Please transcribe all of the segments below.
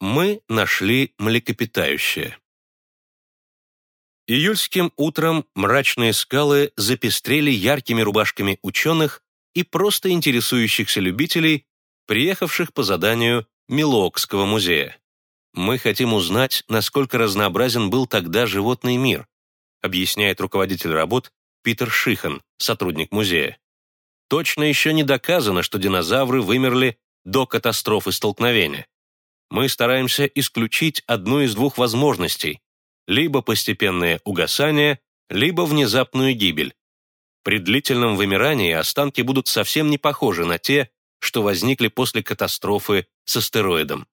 Мы нашли млекопитающее. Июльским утром мрачные скалы запестрели яркими рубашками ученых и просто интересующихся любителей, приехавших по заданию Милуокского музея. Мы хотим узнать, насколько разнообразен был тогда животный мир, объясняет руководитель работ Питер Шихан, сотрудник музея. Точно еще не доказано, что динозавры вымерли до катастрофы столкновения. Мы стараемся исключить одну из двух возможностей – либо постепенное угасание, либо внезапную гибель. При длительном вымирании останки будут совсем не похожи на те, что возникли после катастрофы с астероидом.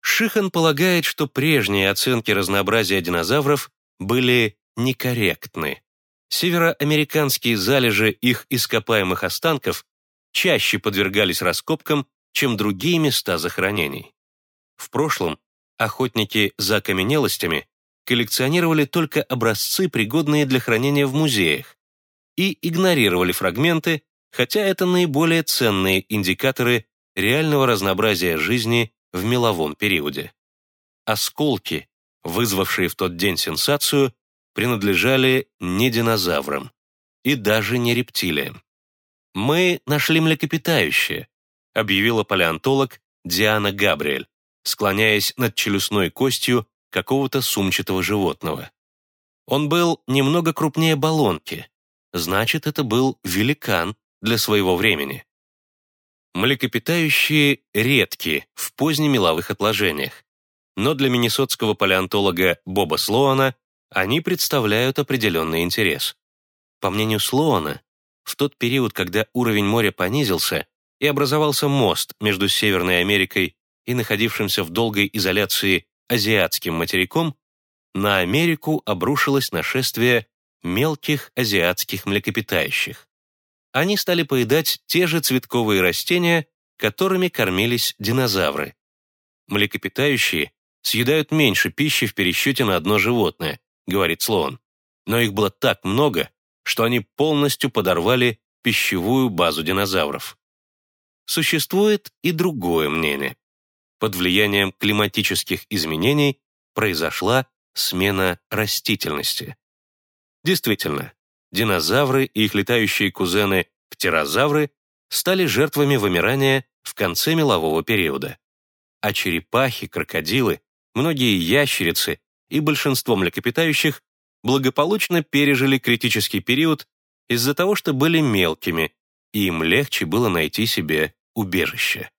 Шихан полагает, что прежние оценки разнообразия динозавров были некорректны. Североамериканские залежи их ископаемых останков чаще подвергались раскопкам, чем другие места захоронений. В прошлом охотники за окаменелостями коллекционировали только образцы, пригодные для хранения в музеях, и игнорировали фрагменты, хотя это наиболее ценные индикаторы реального разнообразия жизни в меловом периоде. Осколки, вызвавшие в тот день сенсацию, принадлежали не динозаврам и даже не рептилиям. «Мы нашли млекопитающее», объявила палеонтолог Диана Габриэль, склоняясь над челюстной костью какого-то сумчатого животного. Он был немного крупнее баллонки, значит, это был великан для своего времени. Млекопитающие редки в позднемеловых отложениях, но для миннесотского палеонтолога Боба Слоана они представляют определенный интерес. По мнению Слоана, в тот период, когда уровень моря понизился и образовался мост между Северной Америкой и находившимся в долгой изоляции азиатским материком, на Америку обрушилось нашествие мелких азиатских млекопитающих. Они стали поедать те же цветковые растения, которыми кормились динозавры. Млекопитающие съедают меньше пищи в пересчете на одно животное, говорит Слоан. Но их было так много, что они полностью подорвали пищевую базу динозавров. Существует и другое мнение. Под влиянием климатических изменений произошла смена растительности. Действительно, динозавры и их летающие кузены птерозавры стали жертвами вымирания в конце мелового периода. А черепахи, крокодилы, многие ящерицы и большинство млекопитающих благополучно пережили критический период из-за того, что были мелкими, и им легче было найти себе убежище.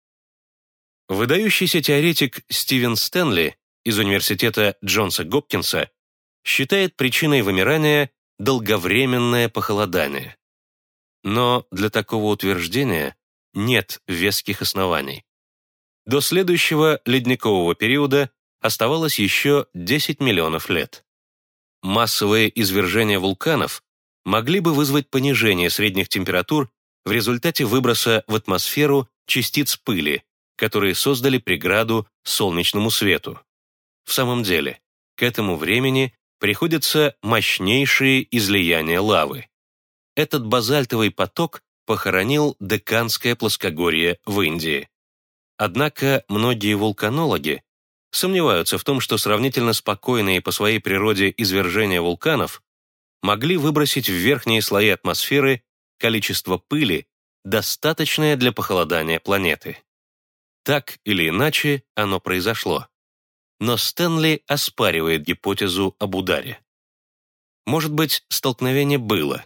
Выдающийся теоретик Стивен Стэнли из университета Джонса Гопкинса считает причиной вымирания долговременное похолодание. Но для такого утверждения нет веских оснований. До следующего ледникового периода оставалось еще 10 миллионов лет. Массовые извержения вулканов могли бы вызвать понижение средних температур в результате выброса в атмосферу частиц пыли, которые создали преграду солнечному свету. В самом деле, к этому времени приходятся мощнейшие излияния лавы. Этот базальтовый поток похоронил Деканское плоскогорье в Индии. Однако многие вулканологи сомневаются в том, что сравнительно спокойные по своей природе извержения вулканов могли выбросить в верхние слои атмосферы количество пыли, достаточное для похолодания планеты. Так или иначе, оно произошло. Но Стэнли оспаривает гипотезу об ударе. Может быть, столкновение было,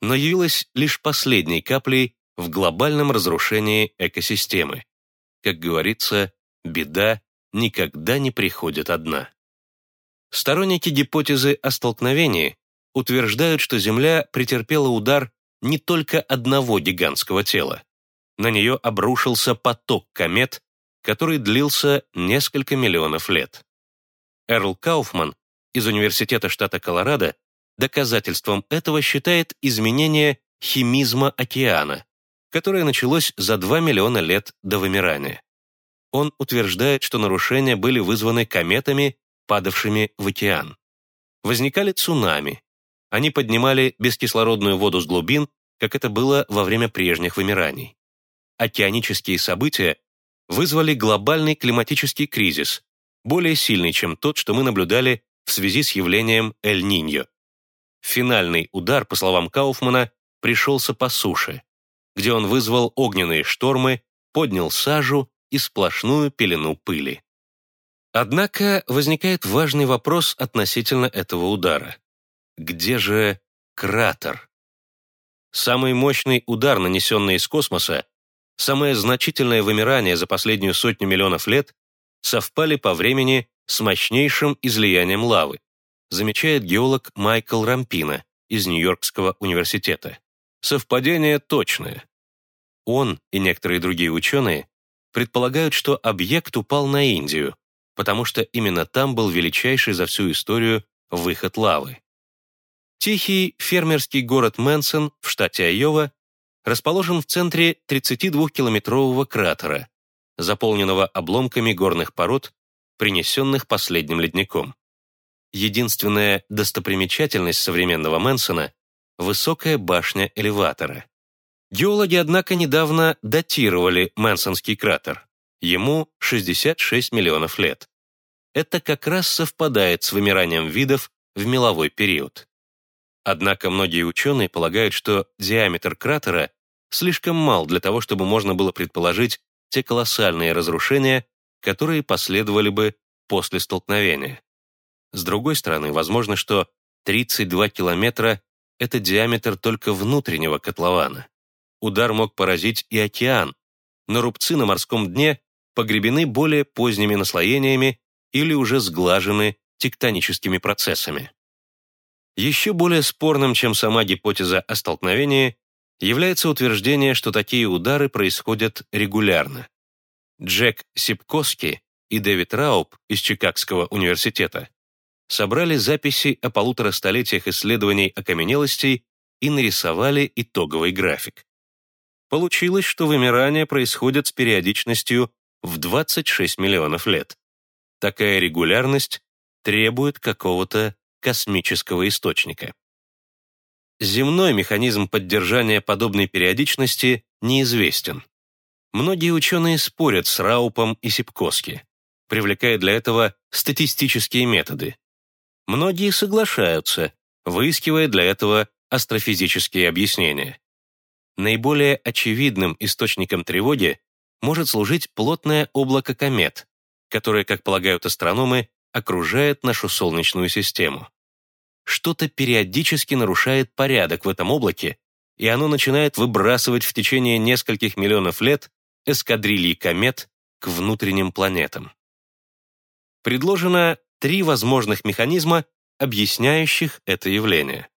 но явилось лишь последней каплей в глобальном разрушении экосистемы. Как говорится, беда никогда не приходит одна. Сторонники гипотезы о столкновении утверждают, что Земля претерпела удар не только одного гигантского тела. На нее обрушился поток комет, который длился несколько миллионов лет. Эрл Кауфман из Университета штата Колорадо доказательством этого считает изменение химизма океана, которое началось за 2 миллиона лет до вымирания. Он утверждает, что нарушения были вызваны кометами, падавшими в океан. Возникали цунами, они поднимали бескислородную воду с глубин, как это было во время прежних вымираний. Океанические события вызвали глобальный климатический кризис, более сильный, чем тот, что мы наблюдали в связи с явлением Эль-Ниньо. Финальный удар, по словам Кауфмана, пришелся по суше, где он вызвал огненные штормы, поднял сажу и сплошную пелену пыли. Однако возникает важный вопрос относительно этого удара. Где же кратер? Самый мощный удар, нанесенный из космоса, самое значительное вымирание за последнюю сотню миллионов лет совпали по времени с мощнейшим излиянием лавы, замечает геолог Майкл Рампина из Нью-Йоркского университета. Совпадение точное. Он и некоторые другие ученые предполагают, что объект упал на Индию, потому что именно там был величайший за всю историю выход лавы. Тихий фермерский город Мэнсон в штате Айова расположен в центре 32-километрового кратера, заполненного обломками горных пород, принесенных последним ледником. Единственная достопримечательность современного Мэнсона – высокая башня элеватора. Геологи, однако, недавно датировали Мэнсонский кратер. Ему 66 миллионов лет. Это как раз совпадает с вымиранием видов в меловой период. Однако многие ученые полагают, что диаметр кратера слишком мал для того, чтобы можно было предположить те колоссальные разрушения, которые последовали бы после столкновения. С другой стороны, возможно, что 32 километра – это диаметр только внутреннего котлована. Удар мог поразить и океан, но рубцы на морском дне погребены более поздними наслоениями или уже сглажены тектоническими процессами. Еще более спорным, чем сама гипотеза о столкновении, является утверждение, что такие удары происходят регулярно. Джек Сипкоски и Дэвид Рауб из Чикагского университета собрали записи о полутора столетиях исследований окаменелостей и нарисовали итоговый график. Получилось, что вымирание происходит с периодичностью в 26 миллионов лет. Такая регулярность требует какого-то космического источника. Земной механизм поддержания подобной периодичности неизвестен. Многие ученые спорят с Раупом и Сипкоски, привлекая для этого статистические методы. Многие соглашаются, выискивая для этого астрофизические объяснения. Наиболее очевидным источником тревоги может служить плотное облако комет, которое, как полагают астрономы, окружает нашу Солнечную систему что-то периодически нарушает порядок в этом облаке, и оно начинает выбрасывать в течение нескольких миллионов лет эскадрильи комет к внутренним планетам. Предложено три возможных механизма, объясняющих это явление.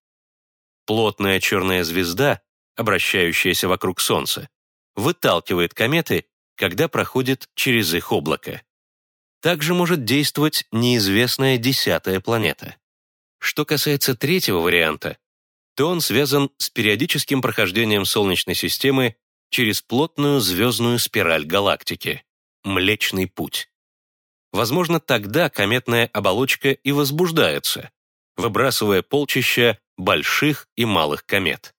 Плотная черная звезда, обращающаяся вокруг Солнца, выталкивает кометы, когда проходит через их облако. Также может действовать неизвестная десятая планета. Что касается третьего варианта, то он связан с периодическим прохождением Солнечной системы через плотную звездную спираль галактики – Млечный Путь. Возможно, тогда кометная оболочка и возбуждается, выбрасывая полчища больших и малых комет.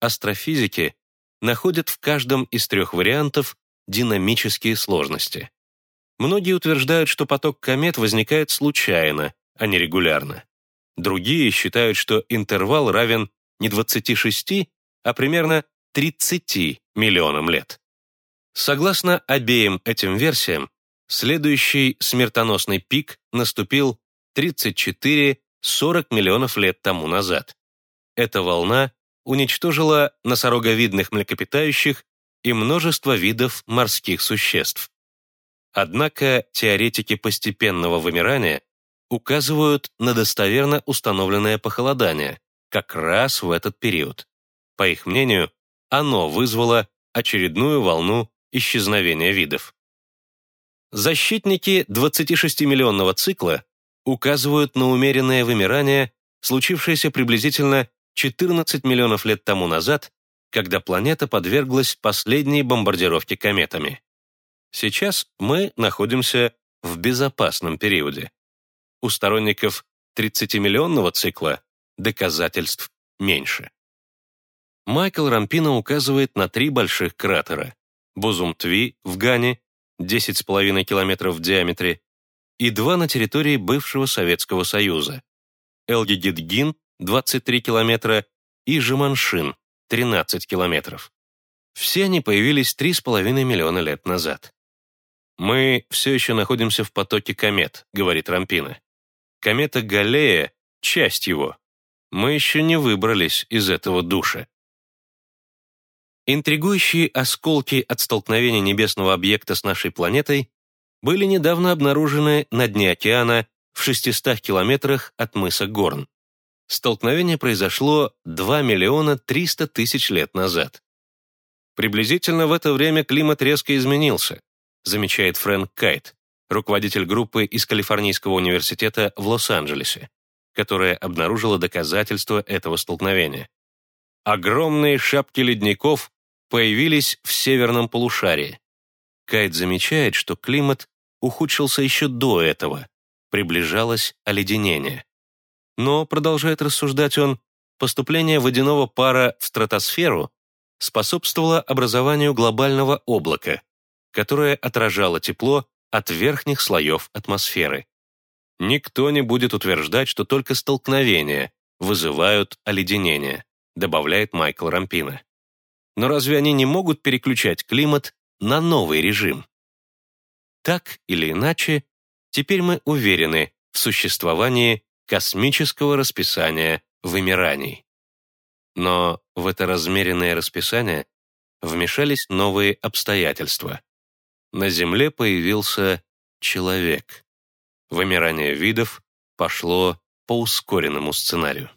Астрофизики находят в каждом из трех вариантов динамические сложности. Многие утверждают, что поток комет возникает случайно, а не регулярно. Другие считают, что интервал равен не 26, а примерно 30 миллионам лет. Согласно обеим этим версиям, следующий смертоносный пик наступил 34-40 миллионов лет тому назад. Эта волна уничтожила носороговидных млекопитающих и множество видов морских существ. Однако теоретики постепенного вымирания указывают на достоверно установленное похолодание как раз в этот период. По их мнению, оно вызвало очередную волну исчезновения видов. Защитники 26-миллионного цикла указывают на умеренное вымирание, случившееся приблизительно 14 миллионов лет тому назад, когда планета подверглась последней бомбардировке кометами. Сейчас мы находимся в безопасном периоде. У сторонников 30-миллионного цикла доказательств меньше. Майкл Рампино указывает на три больших кратера – Бузум-Тви в Гане, 10,5 километров в диаметре, и два на территории бывшего Советского Союза. Элгигидгин, 23 километра, и Жеманшин, 13 километров. Все они появились 3,5 миллиона лет назад. «Мы все еще находимся в потоке комет», — говорит Рампина. «Комета Галлея — часть его. Мы еще не выбрались из этого душа». Интригующие осколки от столкновения небесного объекта с нашей планетой были недавно обнаружены на дне океана в 600 километрах от мыса Горн. Столкновение произошло 2 миллиона 300 тысяч лет назад. Приблизительно в это время климат резко изменился, замечает Фрэнк Кайт, руководитель группы из Калифорнийского университета в Лос-Анджелесе, которая обнаружила доказательства этого столкновения. Огромные шапки ледников появились в северном полушарии. Кайт замечает, что климат ухудшился еще до этого, приближалось оледенение. Но, продолжает рассуждать он, поступление водяного пара в стратосферу способствовало образованию глобального облака, которое отражало тепло от верхних слоев атмосферы. Никто не будет утверждать, что только столкновения вызывают оледенение, добавляет Майкл Рампина. Но разве они не могут переключать климат на новый режим? Так или иначе, теперь мы уверены в существовании космического расписания вымираний. Но в это размеренное расписание вмешались новые обстоятельства. На Земле появился человек. Вымирание видов пошло по ускоренному сценарию.